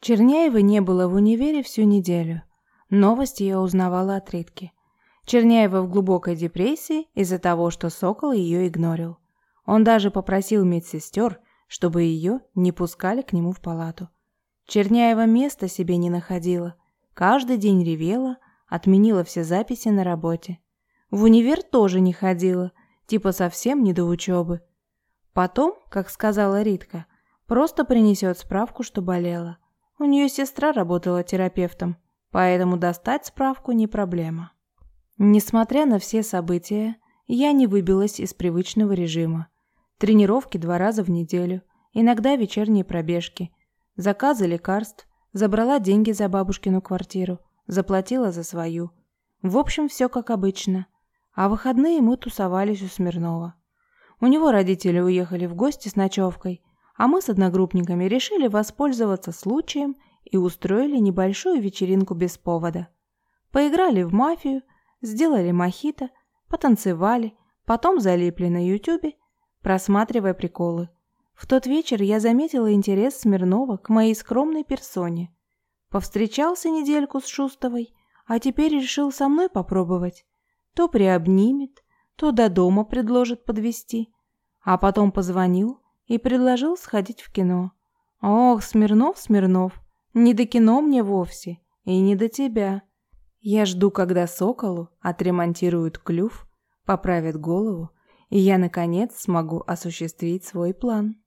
Черняева не было в универе всю неделю. Новости я узнавала от Ритки. Черняева в глубокой депрессии из-за того, что Сокол ее игнорил. Он даже попросил медсестер, чтобы ее не пускали к нему в палату. Черняева места себе не находила. Каждый день ревела, отменила все записи на работе. В универ тоже не ходила, типа совсем не до учебы. Потом, как сказала Ритка, просто принесет справку, что болела. У нее сестра работала терапевтом, поэтому достать справку не проблема. Несмотря на все события, я не выбилась из привычного режима. Тренировки два раза в неделю, иногда вечерние пробежки, заказы лекарств, забрала деньги за бабушкину квартиру, заплатила за свою. В общем, все как обычно. А выходные мы тусовались у Смирнова. У него родители уехали в гости с ночевкой, а мы с одногруппниками решили воспользоваться случаем и устроили небольшую вечеринку без повода. Поиграли в мафию, сделали мохито, потанцевали, потом залипли на ютюбе, просматривая приколы. В тот вечер я заметила интерес Смирнова к моей скромной персоне. Повстречался недельку с Шустовой, а теперь решил со мной попробовать. То приобнимет, то до дома предложит подвести, а потом позвонил и предложил сходить в кино. Ох, Смирнов, Смирнов, не до кино мне вовсе, и не до тебя. Я жду, когда соколу отремонтируют клюв, поправят голову, и я, наконец, смогу осуществить свой план.